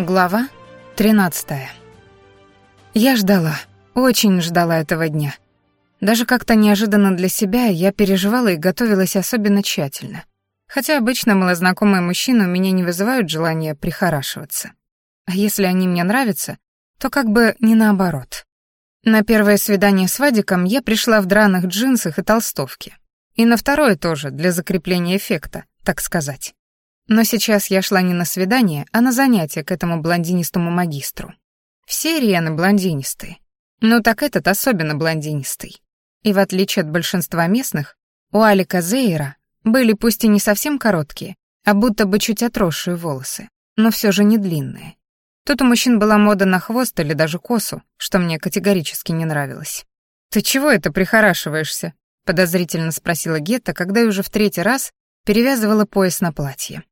Глава 13. Я ждала, очень ждала этого дня. Даже как-то неожиданно для себя я переживала и готовилась особенно тщательно. Хотя обычно малознакомые мужчины у меня не вызывают желания прихорашиваться. А если они мне нравятся, то как бы не наоборот. На первое свидание с Вадиком я пришла в драных джинсах и толстовке. И на второе тоже, для закрепления эффекта, так сказать. Но сейчас я шла не на свидание, а на занятие к этому блондинистому магистру. Все риены блондинистые. но так этот особенно блондинистый. И в отличие от большинства местных, у Алика Зейра были пусть и не совсем короткие, а будто бы чуть отросшие волосы, но все же не длинные. Тут у мужчин была мода на хвост или даже косу, что мне категорически не нравилось. «Ты чего это прихорашиваешься?» — подозрительно спросила Гетта, когда я уже в третий раз перевязывала пояс на платье.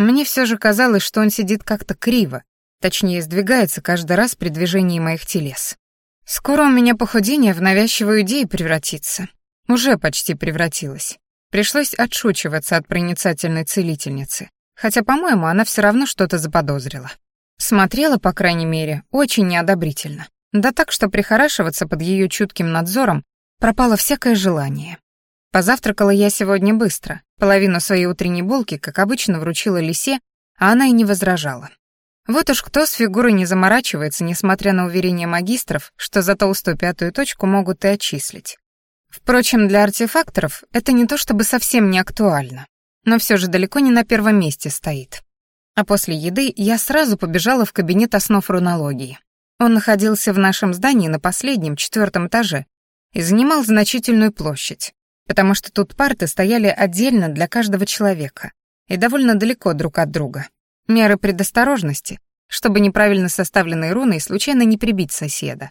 Мне все же казалось, что он сидит как-то криво, точнее, сдвигается каждый раз при движении моих телес. Скоро у меня похудение в навязчивую идею превратится. Уже почти превратилось. Пришлось отшучиваться от проницательной целительницы, хотя, по-моему, она все равно что-то заподозрила. Смотрела, по крайней мере, очень неодобрительно. Да так, что прихорашиваться под ее чутким надзором пропало всякое желание. Позавтракала я сегодня быстро. Половину своей утренней булки, как обычно, вручила лисе, а она и не возражала. Вот уж кто с фигурой не заморачивается, несмотря на уверение магистров, что за толстую пятую точку могут и отчислить. Впрочем, для артефакторов это не то чтобы совсем не актуально, но все же далеко не на первом месте стоит. А после еды я сразу побежала в кабинет основ рунологии. Он находился в нашем здании на последнем, четвертом этаже и занимал значительную площадь потому что тут парты стояли отдельно для каждого человека и довольно далеко друг от друга. Меры предосторожности, чтобы неправильно составленные руны случайно не прибить соседа.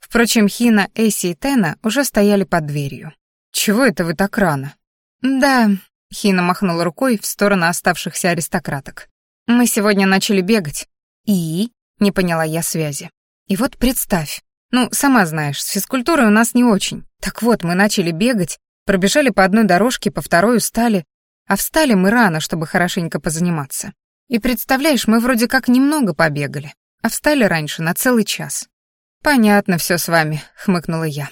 Впрочем, Хина, Эсси и Тена уже стояли под дверью. «Чего это вы так рано?» «Да», — Хина махнула рукой в сторону оставшихся аристократок. «Мы сегодня начали бегать». «И?» — не поняла я связи. «И вот представь. Ну, сама знаешь, с физкультурой у нас не очень. Так вот, мы начали бегать, Пробежали по одной дорожке, по второй устали. А встали мы рано, чтобы хорошенько позаниматься. И представляешь, мы вроде как немного побегали, а встали раньше на целый час. «Понятно все с вами», — хмыкнула я.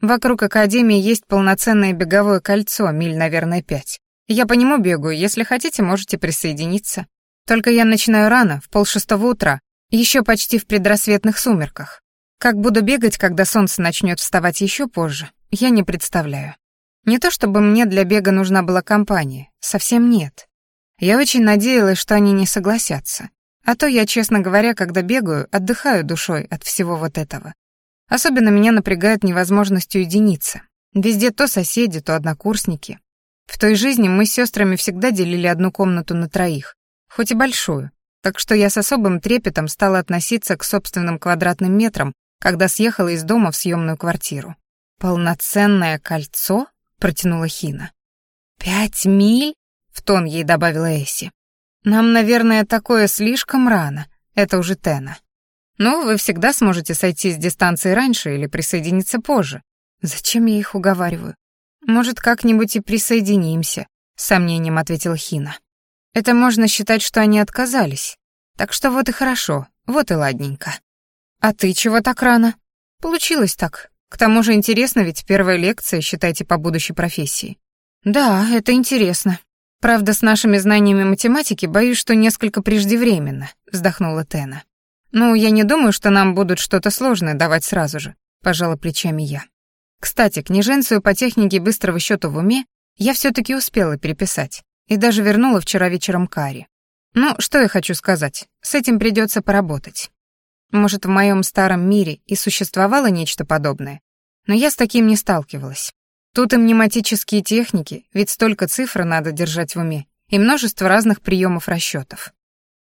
«Вокруг Академии есть полноценное беговое кольцо, миль, наверное, пять. Я по нему бегаю, если хотите, можете присоединиться. Только я начинаю рано, в полшестого утра, еще почти в предрассветных сумерках. Как буду бегать, когда солнце начнет вставать еще позже, я не представляю. Не то чтобы мне для бега нужна была компания, совсем нет. Я очень надеялась, что они не согласятся. А то я, честно говоря, когда бегаю, отдыхаю душой от всего вот этого. Особенно меня напрягает невозможность уединиться. Везде то соседи, то однокурсники. В той жизни мы с сестрами всегда делили одну комнату на троих, хоть и большую, так что я с особым трепетом стала относиться к собственным квадратным метрам, когда съехала из дома в съемную квартиру. Полноценное кольцо? протянула Хина. «Пять миль?» — в тон ей добавила Эсси. «Нам, наверное, такое слишком рано. Это уже Тена. Но вы всегда сможете сойти с дистанции раньше или присоединиться позже. Зачем я их уговариваю? Может, как-нибудь и присоединимся», — с сомнением ответил Хина. «Это можно считать, что они отказались. Так что вот и хорошо, вот и ладненько». «А ты чего так рано?» «Получилось так», к тому же интересно ведь первая лекция, считайте, по будущей профессии. Да, это интересно. Правда, с нашими знаниями математики боюсь, что несколько преждевременно, вздохнула Тена. Ну, я не думаю, что нам будут что-то сложное давать сразу же, пожала плечами я. Кстати, книженцию по технике быстрого счета в уме я все таки успела переписать и даже вернула вчера вечером Кари. Ну, что я хочу сказать, с этим придется поработать. Может, в моем старом мире и существовало нечто подобное, но я с таким не сталкивалась. Тут и мнематические техники, ведь столько цифр надо держать в уме, и множество разных приемов расчетов.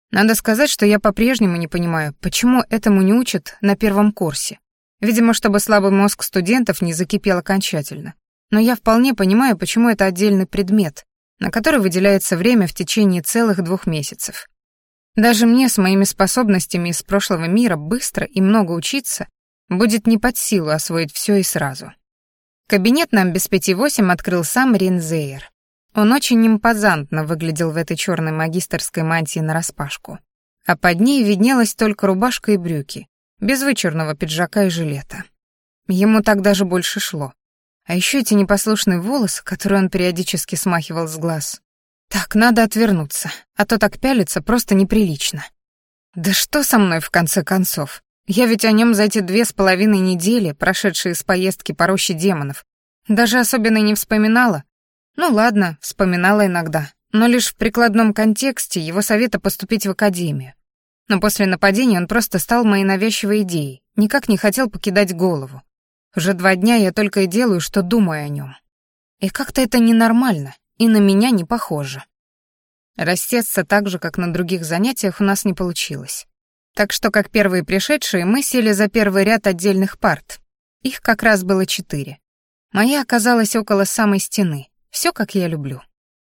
Надо сказать, что я по-прежнему не понимаю, почему этому не учат на первом курсе. Видимо, чтобы слабый мозг студентов не закипел окончательно. Но я вполне понимаю, почему это отдельный предмет, на который выделяется время в течение целых двух месяцев. Даже мне с моими способностями из прошлого мира быстро и много учиться будет не под силу освоить все и сразу. Кабинет нам без пяти восемь открыл сам Ринзейер. Он очень импозантно выглядел в этой черной магистерской мантии нараспашку. А под ней виднелась только рубашка и брюки, без вычурного пиджака и жилета. Ему так даже больше шло. А еще эти непослушные волосы, которые он периодически смахивал с глаз. Так, надо отвернуться, а то так пялиться просто неприлично. Да что со мной в конце концов? Я ведь о нем за эти две с половиной недели, прошедшие с поездки по роще демонов, даже особенно не вспоминала. Ну ладно, вспоминала иногда, но лишь в прикладном контексте его совета поступить в академию. Но после нападения он просто стал моей навязчивой идеей, никак не хотел покидать голову. Уже два дня я только и делаю, что думаю о нем. И как-то это ненормально, и на меня не похоже. Растеться так же, как на других занятиях, у нас не получилось так что, как первые пришедшие, мы сели за первый ряд отдельных парт. Их как раз было четыре. Моя оказалась около самой стены. Все, как я люблю.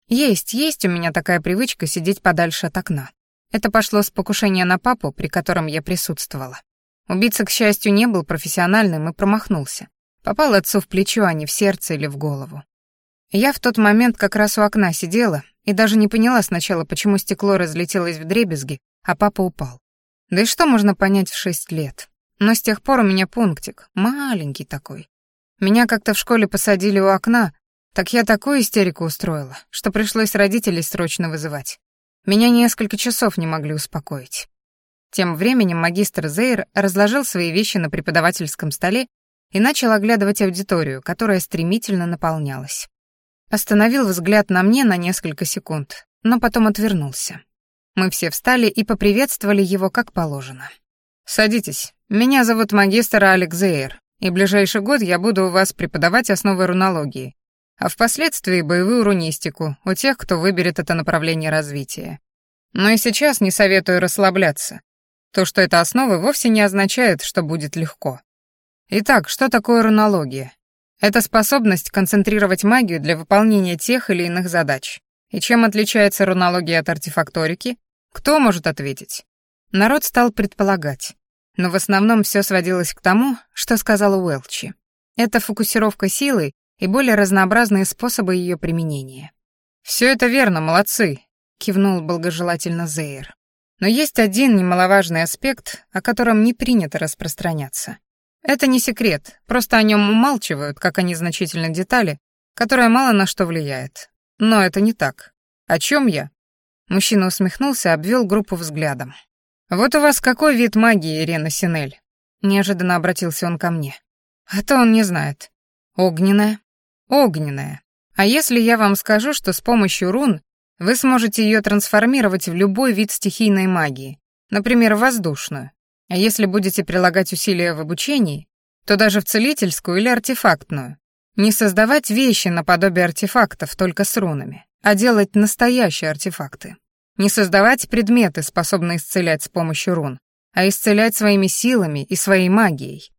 Есть, есть у меня такая привычка сидеть подальше от окна. Это пошло с покушения на папу, при котором я присутствовала. Убийца, к счастью, не был профессиональным и промахнулся. Попал отцу в плечо, а не в сердце или в голову. Я в тот момент как раз у окна сидела и даже не поняла сначала, почему стекло разлетелось в дребезги, а папа упал. Да и что можно понять в шесть лет? Но с тех пор у меня пунктик, маленький такой. Меня как-то в школе посадили у окна, так я такую истерику устроила, что пришлось родителей срочно вызывать. Меня несколько часов не могли успокоить. Тем временем магистр Зейр разложил свои вещи на преподавательском столе и начал оглядывать аудиторию, которая стремительно наполнялась. Остановил взгляд на мне на несколько секунд, но потом отвернулся. Мы все встали и поприветствовали его как положено. «Садитесь. Меня зовут магистр Алекс Зейр, и ближайший год я буду у вас преподавать основы рунологии, а впоследствии боевую рунистику у тех, кто выберет это направление развития. Но и сейчас не советую расслабляться. То, что это основы, вовсе не означает, что будет легко. Итак, что такое рунология? Это способность концентрировать магию для выполнения тех или иных задач. И чем отличается рунология от артефакторики? Кто может ответить? Народ стал предполагать. Но в основном все сводилось к тому, что сказала Уэлчи. Это фокусировка силы и более разнообразные способы ее применения. «Все это верно, молодцы», — кивнул благожелательно Зейр. «Но есть один немаловажный аспект, о котором не принято распространяться. Это не секрет, просто о нем умалчивают, как о незначительной детали, которая мало на что влияет. Но это не так. О чем я? Мужчина усмехнулся, обвел группу взглядом. Вот у вас какой вид магии, Ирена Синель? Неожиданно обратился он ко мне. А то он не знает. Огненная. Огненная. А если я вам скажу, что с помощью рун вы сможете ее трансформировать в любой вид стихийной магии, например, воздушную. А если будете прилагать усилия в обучении, то даже в целительскую или артефактную. Не создавать вещи наподобие артефактов только с рунами, а делать настоящие артефакты. Не создавать предметы, способные исцелять с помощью рун, а исцелять своими силами и своей магией.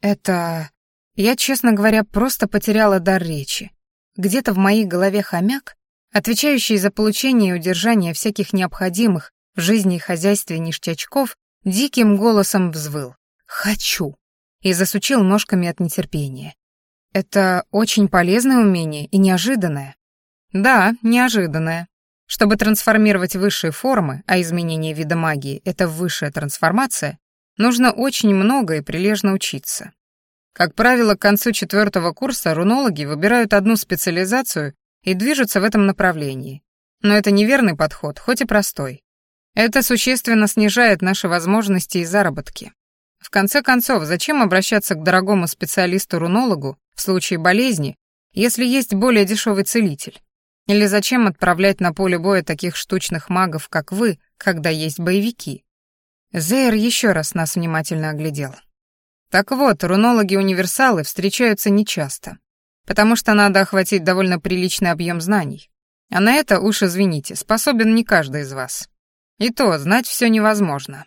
Это... Я, честно говоря, просто потеряла дар речи. Где-то в моей голове хомяк, отвечающий за получение и удержание всяких необходимых в жизни и хозяйстве ништячков, диким голосом взвыл «Хочу!» и засучил ножками от нетерпения. Это очень полезное умение и неожиданное. Да, неожиданное. Чтобы трансформировать высшие формы, а изменение вида магии — это высшая трансформация, нужно очень много и прилежно учиться. Как правило, к концу четвертого курса рунологи выбирают одну специализацию и движутся в этом направлении. Но это неверный подход, хоть и простой. Это существенно снижает наши возможности и заработки. В конце концов, зачем обращаться к дорогому специалисту-рунологу в случае болезни, если есть более дешевый целитель? Или зачем отправлять на поле боя таких штучных магов, как вы, когда есть боевики? Зейр еще раз нас внимательно оглядел. Так вот, рунологи-универсалы встречаются нечасто, потому что надо охватить довольно приличный объем знаний. А на это, уж извините, способен не каждый из вас. И то, знать все невозможно.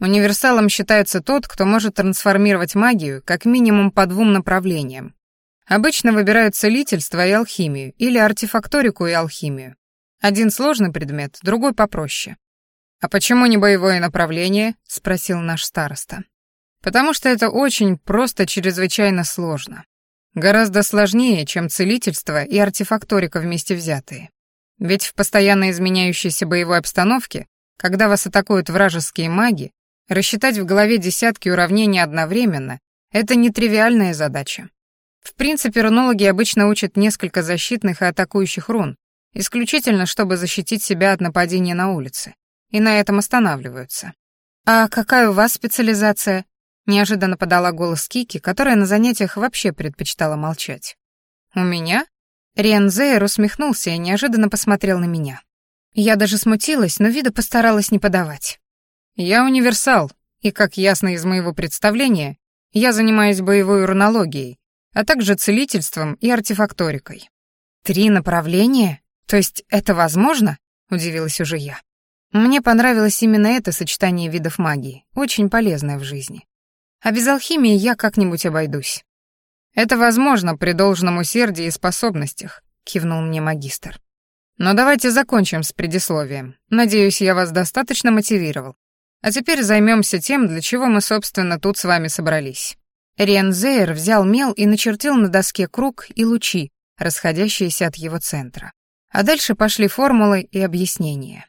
Универсалом считается тот, кто может трансформировать магию как минимум по двум направлениям. Обычно выбирают целительство и алхимию, или артефакторику и алхимию. Один сложный предмет, другой попроще. «А почему не боевое направление?» — спросил наш староста. «Потому что это очень просто чрезвычайно сложно. Гораздо сложнее, чем целительство и артефакторика вместе взятые. Ведь в постоянно изменяющейся боевой обстановке, когда вас атакуют вражеские маги, Рассчитать в голове десятки уравнений одновременно — это нетривиальная задача. В принципе, рунологи обычно учат несколько защитных и атакующих рун, исключительно чтобы защитить себя от нападения на улице, и на этом останавливаются. «А какая у вас специализация?» — неожиданно подала голос Кики, которая на занятиях вообще предпочитала молчать. «У меня?» Риан Зейр усмехнулся и неожиданно посмотрел на меня. Я даже смутилась, но вида постаралась не подавать. Я универсал, и, как ясно из моего представления, я занимаюсь боевой урнологией, а также целительством и артефакторикой. Три направления? То есть это возможно? Удивилась уже я. Мне понравилось именно это сочетание видов магии, очень полезное в жизни. А без алхимии я как-нибудь обойдусь. Это возможно при должном усердии и способностях, кивнул мне магистр. Но давайте закончим с предисловием. Надеюсь, я вас достаточно мотивировал. А теперь займемся тем, для чего мы, собственно, тут с вами собрались». Риензейр взял мел и начертил на доске круг и лучи, расходящиеся от его центра. А дальше пошли формулы и объяснения.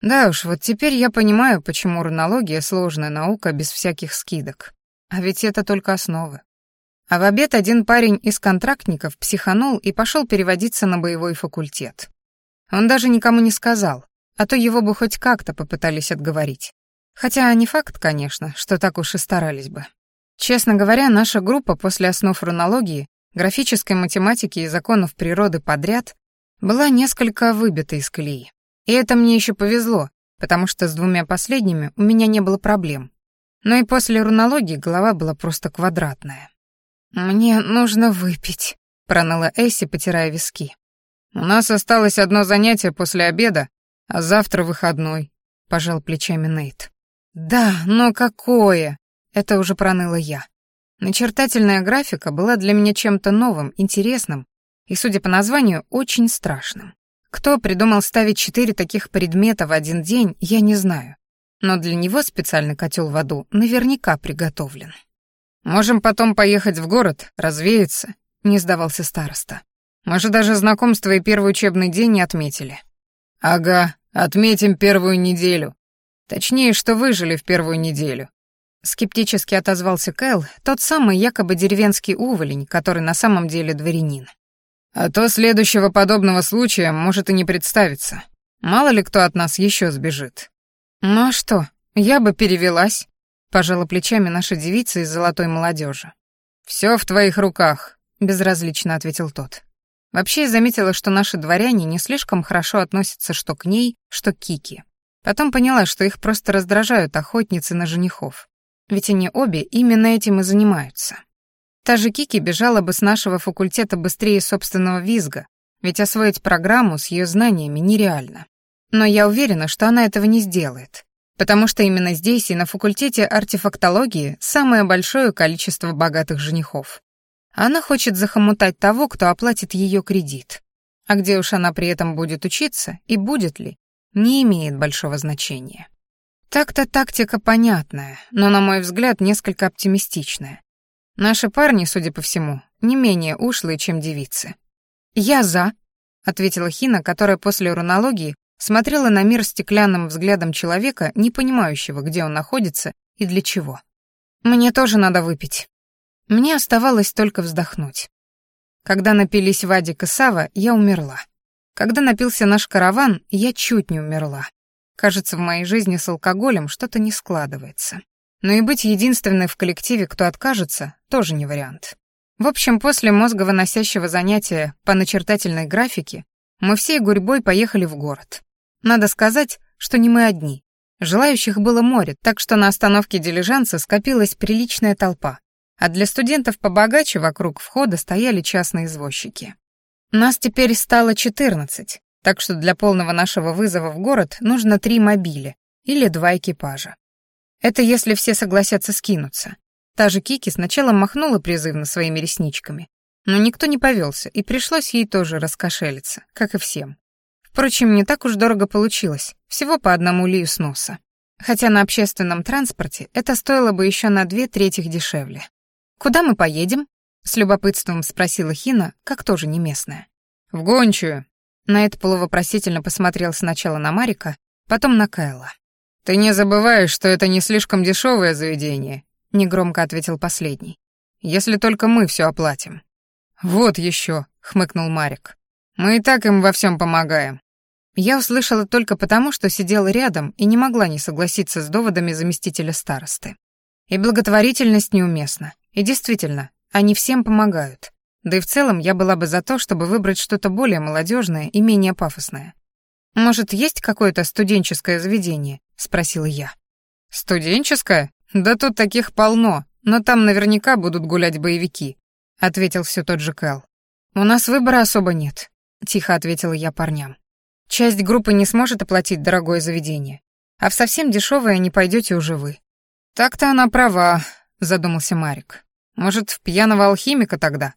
Да уж, вот теперь я понимаю, почему рунология — сложная наука без всяких скидок. А ведь это только основы. А в обед один парень из контрактников психанул и пошел переводиться на боевой факультет. Он даже никому не сказал, а то его бы хоть как-то попытались отговорить. Хотя не факт, конечно, что так уж и старались бы. Честно говоря, наша группа после основ рунологии, графической математики и законов природы подряд была несколько выбита из колеи. И это мне еще повезло, потому что с двумя последними у меня не было проблем. Но и после рунологии голова была просто квадратная. «Мне нужно выпить», — проныла Эсси, потирая виски. «У нас осталось одно занятие после обеда, а завтра выходной», — пожал плечами Нейт. «Да, но какое!» — это уже проныла я. Начертательная графика была для меня чем-то новым, интересным и, судя по названию, очень страшным. Кто придумал ставить четыре таких предмета в один день, я не знаю. Но для него специальный котел в аду наверняка приготовлен. «Можем потом поехать в город, развеяться», — не сдавался староста. «Мы же даже знакомство и первый учебный день не отметили». «Ага, отметим первую неделю», Точнее, что выжили в первую неделю. Скептически отозвался Кэл, тот самый якобы деревенский уволень, который на самом деле дворянин. А то следующего подобного случая может и не представиться. Мало ли кто от нас еще сбежит. Ну а что, я бы перевелась, пожала плечами наша девица из золотой молодежи. Все в твоих руках, безразлично ответил тот. Вообще я заметила, что наши дворяне не слишком хорошо относятся что к ней, что к Кике. Потом поняла, что их просто раздражают охотницы на женихов. Ведь они обе именно этим и занимаются. Та же Кики бежала бы с нашего факультета быстрее собственного визга, ведь освоить программу с ее знаниями нереально. Но я уверена, что она этого не сделает, потому что именно здесь и на факультете артефактологии самое большое количество богатых женихов. Она хочет захомутать того, кто оплатит ее кредит. А где уж она при этом будет учиться, и будет ли, не имеет большого значения. Так-то тактика понятная, но, на мой взгляд, несколько оптимистичная. Наши парни, судя по всему, не менее ушлые, чем девицы. «Я за», — ответила Хина, которая после урологии смотрела на мир стеклянным взглядом человека, не понимающего, где он находится и для чего. «Мне тоже надо выпить». Мне оставалось только вздохнуть. Когда напились Вадик и Сава, я умерла. Когда напился наш караван, я чуть не умерла. Кажется, в моей жизни с алкоголем что-то не складывается. Но и быть единственной в коллективе, кто откажется, тоже не вариант. В общем, после мозговоносящего занятия по начертательной графике мы всей гурьбой поехали в город. Надо сказать, что не мы одни. Желающих было море, так что на остановке дилижанса скопилась приличная толпа, а для студентов побогаче вокруг входа стояли частные извозчики. Нас теперь стало 14, так что для полного нашего вызова в город нужно три мобиля или два экипажа. Это если все согласятся скинуться. Та же Кики сначала махнула призывно своими ресничками, но никто не повелся, и пришлось ей тоже раскошелиться, как и всем. Впрочем, не так уж дорого получилось, всего по одному лию с носа. Хотя на общественном транспорте это стоило бы еще на две трети дешевле. «Куда мы поедем?» С любопытством спросила Хина, как тоже не местная. «В гончую!» Найт полувопросительно посмотрел сначала на Марика, потом на Кайла. «Ты не забываешь, что это не слишком дешевое заведение», — негромко ответил последний. «Если только мы все оплатим». «Вот еще, хмыкнул Марик. «Мы и так им во всем помогаем. Я услышала только потому, что сидела рядом и не могла не согласиться с доводами заместителя старосты. И благотворительность неуместна. И действительно, они всем помогают. Да и в целом я была бы за то, чтобы выбрать что-то более молодежное и менее пафосное. «Может, есть какое-то студенческое заведение?» — спросила я. «Студенческое? Да тут таких полно, но там наверняка будут гулять боевики», — ответил все тот же Кэл. «У нас выбора особо нет», — тихо ответила я парням. «Часть группы не сможет оплатить дорогое заведение, а в совсем дешевое не пойдете уже вы». «Так-то она права», — задумался Марик. Может, в пьяного алхимика тогда?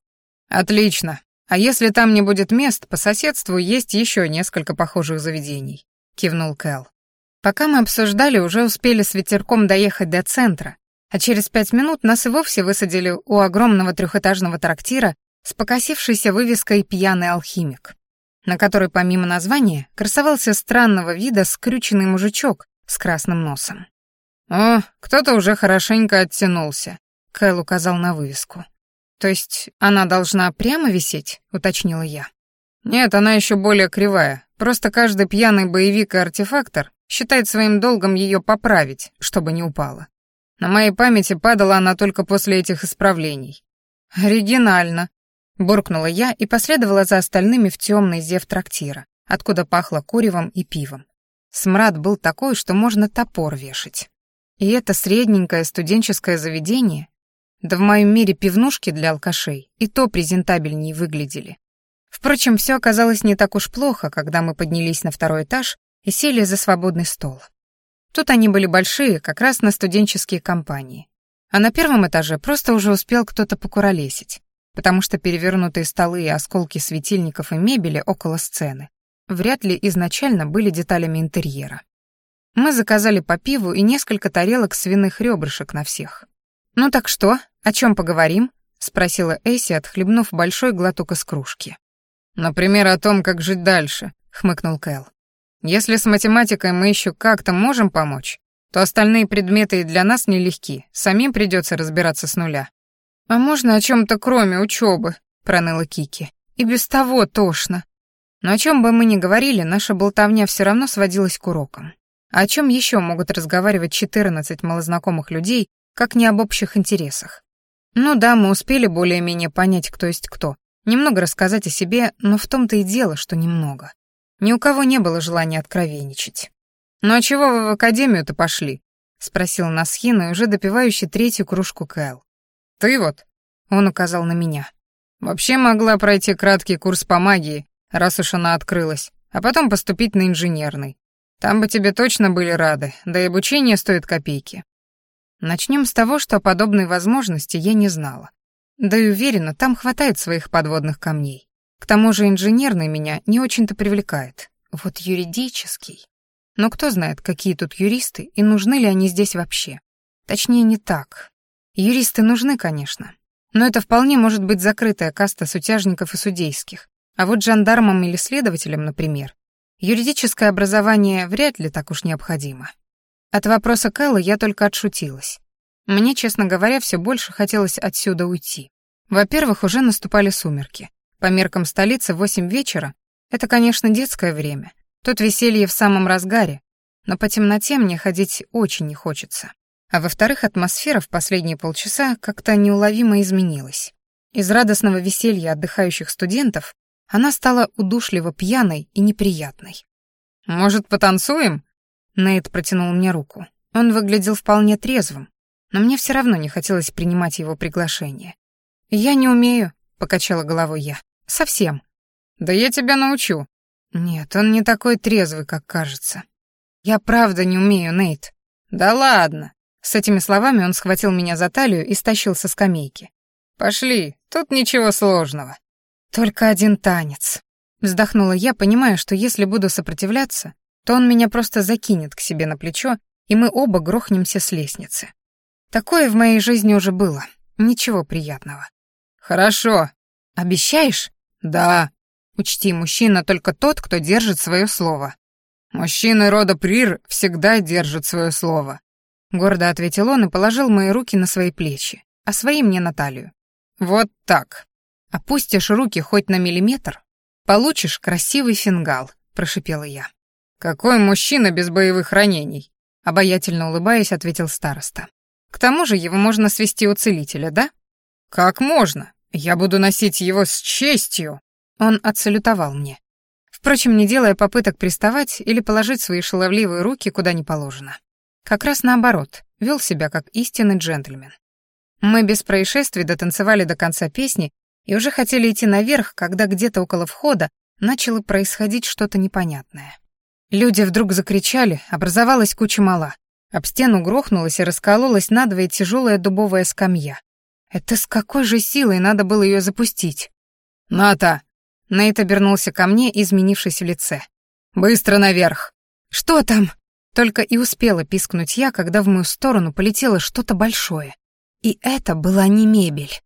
Отлично. А если там не будет мест, по соседству есть еще несколько похожих заведений, кивнул Кэл. Пока мы обсуждали, уже успели с ветерком доехать до центра, а через пять минут нас и вовсе высадили у огромного трехэтажного трактира с покосившейся вывеской «Пьяный алхимик», на которой помимо названия красовался странного вида скрюченный мужичок с красным носом. «О, кто-то уже хорошенько оттянулся», Кэл указал на вывеску. «То есть она должна прямо висеть?» — уточнила я. «Нет, она еще более кривая. Просто каждый пьяный боевик и артефактор считает своим долгом ее поправить, чтобы не упала. На моей памяти падала она только после этих исправлений». «Оригинально», — буркнула я и последовала за остальными в темный зев трактира, откуда пахло куревом и пивом. Смрад был такой, что можно топор вешать. И это средненькое студенческое заведение да в моем мире пивнушки для алкашей и то презентабельнее выглядели. Впрочем, все оказалось не так уж плохо, когда мы поднялись на второй этаж и сели за свободный стол. Тут они были большие, как раз на студенческие компании. А на первом этаже просто уже успел кто-то покуролесить, потому что перевернутые столы и осколки светильников и мебели около сцены вряд ли изначально были деталями интерьера. Мы заказали по пиву и несколько тарелок свиных ребрышек на всех. «Ну так что, о чем поговорим?» — спросила Эйси, отхлебнув большой глоток из кружки. «Например, о том, как жить дальше», — хмыкнул Кэл. «Если с математикой мы еще как-то можем помочь, то остальные предметы и для нас нелегки, самим придется разбираться с нуля». «А можно о чем то кроме учебы? проныла Кики. «И без того тошно». Но о чем бы мы ни говорили, наша болтовня все равно сводилась к урокам. А о чем еще могут разговаривать 14 малознакомых людей, как не об общих интересах. Ну да, мы успели более-менее понять, кто есть кто. Немного рассказать о себе, но в том-то и дело, что немного. Ни у кого не было желания откровенничать. «Ну а чего вы в академию-то пошли?» — спросил Насхина, уже допивающий третью кружку Кэл. «Ты вот», — он указал на меня. «Вообще могла пройти краткий курс по магии, раз уж она открылась, а потом поступить на инженерный. Там бы тебе точно были рады, да и обучение стоит копейки. Начнем с того, что подобной возможности я не знала. Да и уверена, там хватает своих подводных камней. К тому же инженерный меня не очень-то привлекает. Вот юридический. Но кто знает, какие тут юристы и нужны ли они здесь вообще. Точнее, не так. Юристы нужны, конечно. Но это вполне может быть закрытая каста сутяжников и судейских. А вот жандармам или следователям, например, юридическое образование вряд ли так уж необходимо. От вопроса Кэлла я только отшутилась. Мне, честно говоря, все больше хотелось отсюда уйти. Во-первых, уже наступали сумерки. По меркам столицы восемь вечера — это, конечно, детское время. Тут веселье в самом разгаре, но по темноте мне ходить очень не хочется. А во-вторых, атмосфера в последние полчаса как-то неуловимо изменилась. Из радостного веселья отдыхающих студентов она стала удушливо пьяной и неприятной. «Может, потанцуем?» Нейт протянул мне руку. Он выглядел вполне трезвым, но мне все равно не хотелось принимать его приглашение. «Я не умею», — покачала головой я. «Совсем». «Да я тебя научу». «Нет, он не такой трезвый, как кажется». «Я правда не умею, Нейт». «Да ладно». С этими словами он схватил меня за талию и стащил со скамейки. «Пошли, тут ничего сложного». «Только один танец». Вздохнула я, понимая, что если буду сопротивляться, то он меня просто закинет к себе на плечо, и мы оба грохнемся с лестницы. Такое в моей жизни уже было. Ничего приятного. «Хорошо. Обещаешь?» «Да». Учти, мужчина только тот, кто держит свое слово. «Мужчины рода Прир всегда держат свое слово», — гордо ответил он и положил мои руки на свои плечи, а свои мне на талию. «Вот так. Опустишь руки хоть на миллиметр, получишь красивый фингал», — прошипела я. «Какой мужчина без боевых ранений?» — обаятельно улыбаясь, ответил староста. «К тому же его можно свести у целителя, да?» «Как можно? Я буду носить его с честью!» Он отсалютовал мне. Впрочем, не делая попыток приставать или положить свои шаловливые руки куда не положено. Как раз наоборот, вел себя как истинный джентльмен. Мы без происшествий дотанцевали до конца песни и уже хотели идти наверх, когда где-то около входа начало происходить что-то непонятное. Люди вдруг закричали, образовалась куча мала. Об стену грохнулась и раскололась надвое тяжелая дубовая скамья. Это с какой же силой надо было ее запустить? «Ната!» Нейт обернулся ко мне, изменившись в лице. «Быстро наверх!» «Что там?» Только и успела пискнуть я, когда в мою сторону полетело что-то большое. И это была не мебель.